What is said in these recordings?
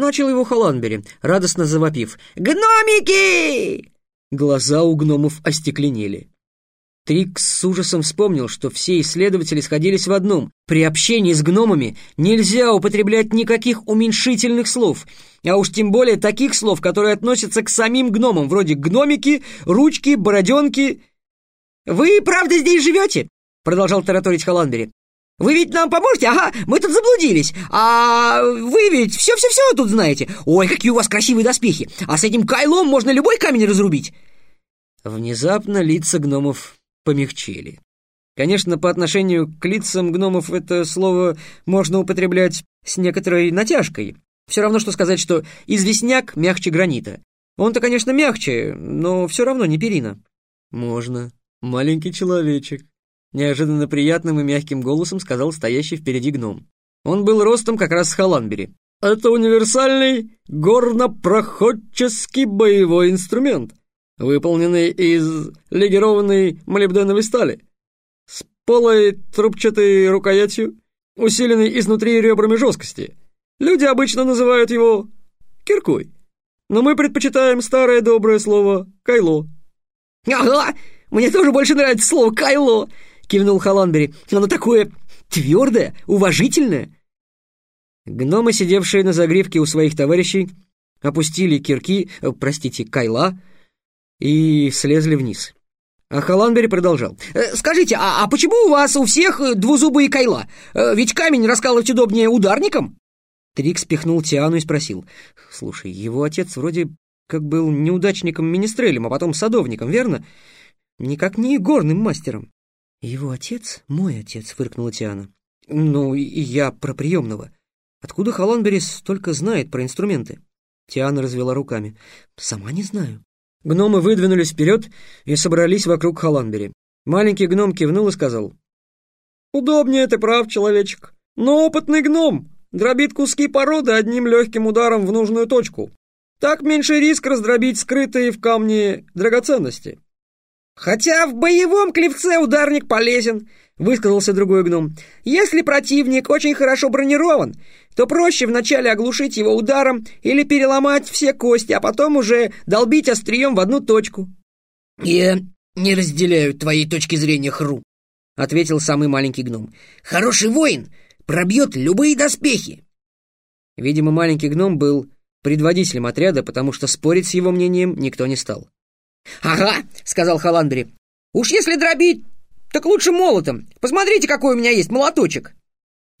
Начал его Холландбери, радостно завопив. «Гномики!» Глаза у гномов остекленели. Трикс с ужасом вспомнил, что все исследователи сходились в одном. При общении с гномами нельзя употреблять никаких уменьшительных слов, а уж тем более таких слов, которые относятся к самим гномам, вроде гномики, ручки, бороденки. «Вы правда здесь живете?» — продолжал тараторить Холландбери. «Вы ведь нам поможете? Ага, мы тут заблудились. А вы ведь все-все-все тут знаете. Ой, какие у вас красивые доспехи. А с этим кайлом можно любой камень разрубить». Внезапно лица гномов помягчели. Конечно, по отношению к лицам гномов это слово можно употреблять с некоторой натяжкой. Все равно, что сказать, что известняк мягче гранита. Он-то, конечно, мягче, но все равно не перина. Можно. Маленький человечек. Неожиданно приятным и мягким голосом сказал стоящий впереди гном. Он был ростом как раз с Халанбери. «Это универсальный горнопроходческий боевой инструмент выполненный из легированной молибденовой стали, с полой трубчатой рукоятью, усиленной изнутри ребрами жесткости. Люди обычно называют его киркой, но мы предпочитаем старое доброе слово «кайло». «Ага, мне тоже больше нравится слово «кайло», — кивнул Халанбери. «Оно такое твердое, уважительное». Гномы, сидевшие на загривке у своих товарищей, опустили кирки, э, простите, кайла, и слезли вниз. А Халанбери продолжал. «Э, «Скажите, а, а почему у вас у всех э, двузубые кайла? Ведь камень раскалывать удобнее ударником?» Трикс пихнул Тиану и спросил. «Слушай, его отец вроде как был неудачником-министрелем, а потом садовником, верно? Никак не горным мастером». «Его отец — мой отец», — фыркнула Тиана. «Ну, и я про приемного. Откуда Халанбери столько знает про инструменты?» Тиана развела руками. «Сама не знаю. Гномы выдвинулись вперед и собрались вокруг Халанбери. Маленький гном кивнул и сказал. «Удобнее, ты прав, человечек. Но опытный гном дробит куски породы одним легким ударом в нужную точку. Так меньше риск раздробить скрытые в камне драгоценности». «Хотя в боевом клевце ударник полезен», — высказался другой гном. «Если противник очень хорошо бронирован, то проще вначале оглушить его ударом или переломать все кости, а потом уже долбить острием в одну точку». «Я не разделяю твоей точки зрения, Хру», — ответил самый маленький гном. «Хороший воин пробьет любые доспехи». Видимо, маленький гном был предводителем отряда, потому что спорить с его мнением никто не стал. «Ага», — сказал Халандри. «Уж если дробить, так лучше молотом. Посмотрите, какой у меня есть молоточек».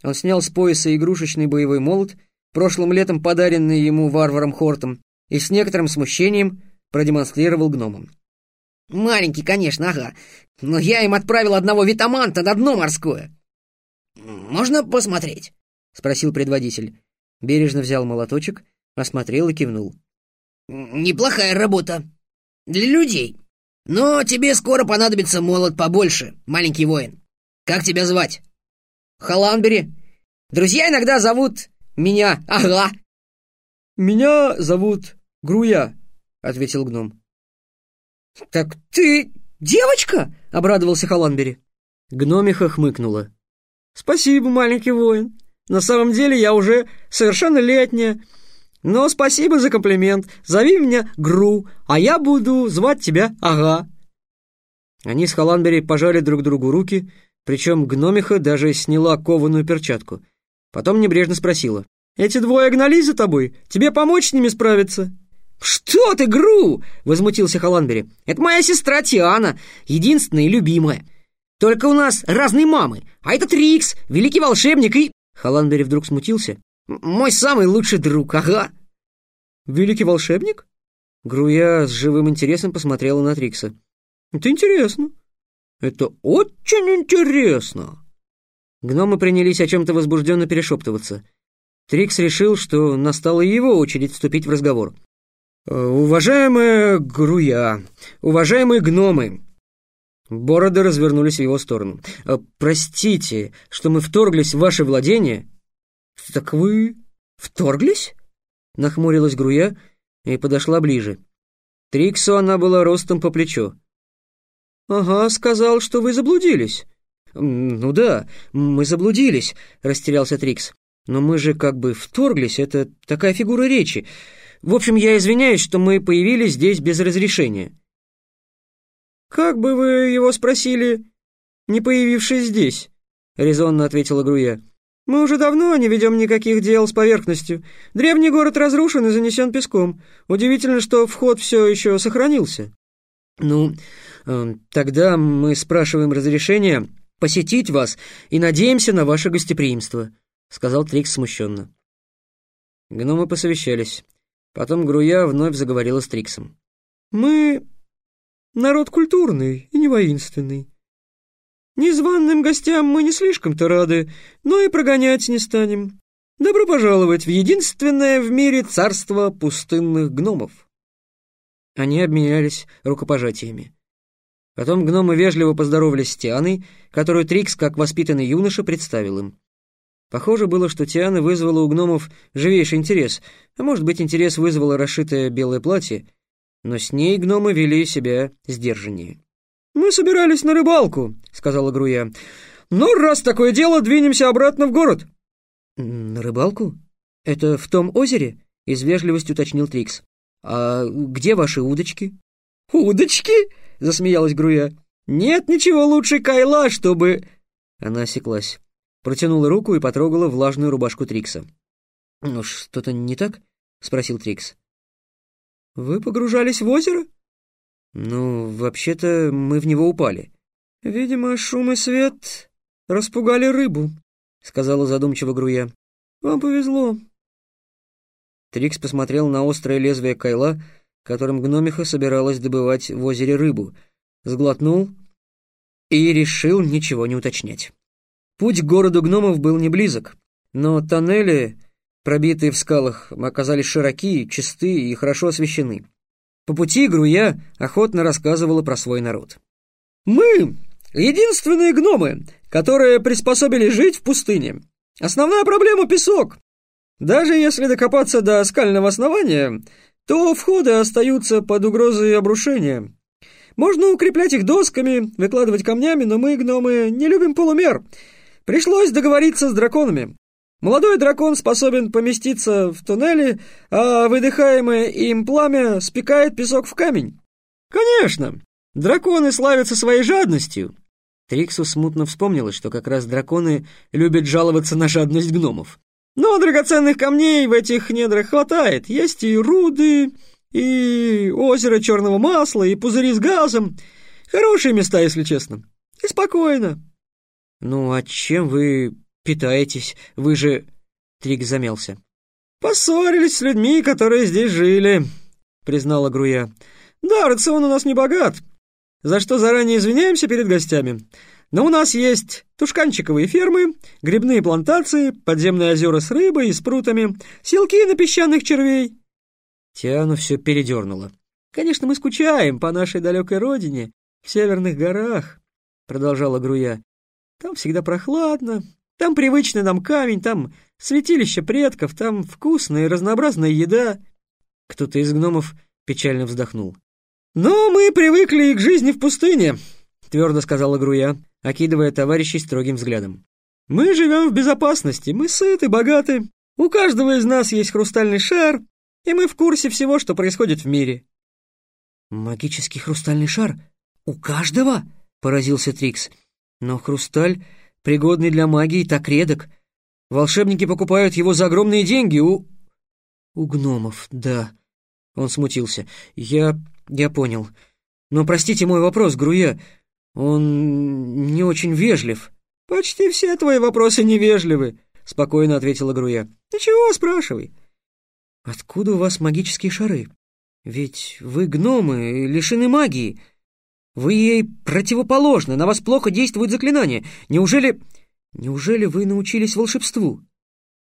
Он снял с пояса игрушечный боевой молот, прошлым летом подаренный ему варваром Хортом, и с некоторым смущением продемонстрировал гномам. «Маленький, конечно, ага, но я им отправил одного витаманта на дно морское». «Можно посмотреть?» — спросил предводитель. Бережно взял молоточек, осмотрел и кивнул. «Неплохая работа. Для людей. Но тебе скоро понадобится молот побольше, маленький воин. Как тебя звать?» Халанбери. Друзья иногда зовут меня Ага. Меня зовут Груя, ответил гном. Так ты девочка? обрадовался Халанбери. Гномиха хмыкнула. Спасибо, маленький воин. На самом деле я уже совершеннолетняя. Но спасибо за комплимент. Зови меня Гру, а я буду звать тебя Ага. Они с Халанбери пожали друг другу руки, причем гномиха даже сняла кованую перчатку. Потом небрежно спросила. «Эти двое гнались за тобой? Тебе помочь с ними справиться?» «Что ты, Гру?» — возмутился Халанбери. «Это моя сестра Тиана, единственная и любимая. Только у нас разные мамы, а это Трикс, великий волшебник и...» Халанбери вдруг смутился. «Мой самый лучший друг, ага». «Великий волшебник?» Груя с живым интересом посмотрела на Трикса. «Это интересно. Это очень интересно!» Гномы принялись о чем-то возбужденно перешептываться. Трикс решил, что настала его очередь вступить в разговор. «Э, «Уважаемая Груя, уважаемые гномы!» Бороды развернулись в его сторону. «Э, «Простите, что мы вторглись в ваше владение?» «Так вы вторглись?» Нахмурилась Груя и подошла ближе. Триксу она была ростом по плечо. «Ага, сказал, что вы заблудились». «Ну да, мы заблудились», — растерялся Трикс. Но мы же как бы вторглись, это такая фигура речи. В общем, я извиняюсь, что мы появились здесь без разрешения». «Как бы вы его спросили, не появившись здесь?» — резонно ответила Груя. «Мы уже давно не ведем никаких дел с поверхностью. Древний город разрушен и занесен песком. Удивительно, что вход все еще сохранился». «Ну, э, тогда мы спрашиваем разрешения посетить вас и надеемся на ваше гостеприимство», — сказал Трикс смущенно. Гномы посовещались. Потом Груя вновь заговорила с Триксом. «Мы народ культурный и не воинственный. Незваным гостям мы не слишком-то рады, но и прогонять не станем. Добро пожаловать в единственное в мире царство пустынных гномов». Они обменялись рукопожатиями. Потом гномы вежливо поздоровались с Тианой, которую Трикс, как воспитанный юноша, представил им. Похоже было, что Тиана вызвала у гномов живейший интерес, а может быть, интерес вызвало расшитое белое платье, но с ней гномы вели себя сдержаннее. «Мы собирались на рыбалку», — сказала Груя. «Но раз такое дело, двинемся обратно в город». «На рыбалку? Это в том озере?» — из вежливости уточнил Трикс. «А где ваши удочки?» «Удочки?» — засмеялась Груя. «Нет ничего лучше кайла, чтобы...» Она осеклась протянула руку и потрогала влажную рубашку Трикса. «Ну, что-то не так?» — спросил Трикс. «Вы погружались в озеро?» «Ну, вообще-то мы в него упали». «Видимо, шум и свет распугали рыбу», — сказала задумчиво Груя. «Вам повезло». Трикс посмотрел на острое лезвие кайла, которым гномиха собиралась добывать в озере рыбу, сглотнул и решил ничего не уточнять. Путь к городу гномов был не близок, но тоннели, пробитые в скалах, оказались широкие, чистые и хорошо освещены. По пути Груя охотно рассказывала про свой народ. «Мы — единственные гномы, которые приспособились жить в пустыне. Основная проблема — песок. Даже если докопаться до скального основания, то входы остаются под угрозой обрушения. Можно укреплять их досками, выкладывать камнями, но мы, гномы, не любим полумер — Пришлось договориться с драконами. Молодой дракон способен поместиться в туннеле, а выдыхаемое им пламя спекает песок в камень. Конечно, драконы славятся своей жадностью. Триксу смутно вспомнилось, что как раз драконы любят жаловаться на жадность гномов. Но драгоценных камней в этих недрах хватает. Есть и руды, и озеро черного масла, и пузыри с газом. Хорошие места, если честно. И спокойно. «Ну, а чем вы питаетесь? Вы же...» Трик замялся. «Поссорились с людьми, которые здесь жили», — признала Груя. «Да, рацион у нас не богат, за что заранее извиняемся перед гостями. Но у нас есть тушканчиковые фермы, грибные плантации, подземные озера с рыбой и спрутами, селки на песчаных червей». Тиану все передернуло. «Конечно, мы скучаем по нашей далекой родине, в северных горах», — продолжала Груя. Там всегда прохладно, там привычный нам камень, там святилище предков, там вкусная и разнообразная еда. Кто-то из гномов печально вздохнул. «Но мы привыкли к жизни в пустыне», — твердо сказала Груя, окидывая товарищей строгим взглядом. «Мы живем в безопасности, мы сыты, богаты, у каждого из нас есть хрустальный шар, и мы в курсе всего, что происходит в мире». «Магический хрустальный шар? У каждого?» — поразился Трикс. Но хрусталь, пригодный для магии, так редок. Волшебники покупают его за огромные деньги у... У гномов, да. Он смутился. Я... я понял. Но простите мой вопрос, Груя. Он не очень вежлив. Почти все твои вопросы невежливы, спокойно ответила Груя. Ничего, спрашивай. Откуда у вас магические шары? Ведь вы гномы, лишены магии. Вы ей противоположны, на вас плохо действуют заклинания. Неужели... Неужели вы научились волшебству?»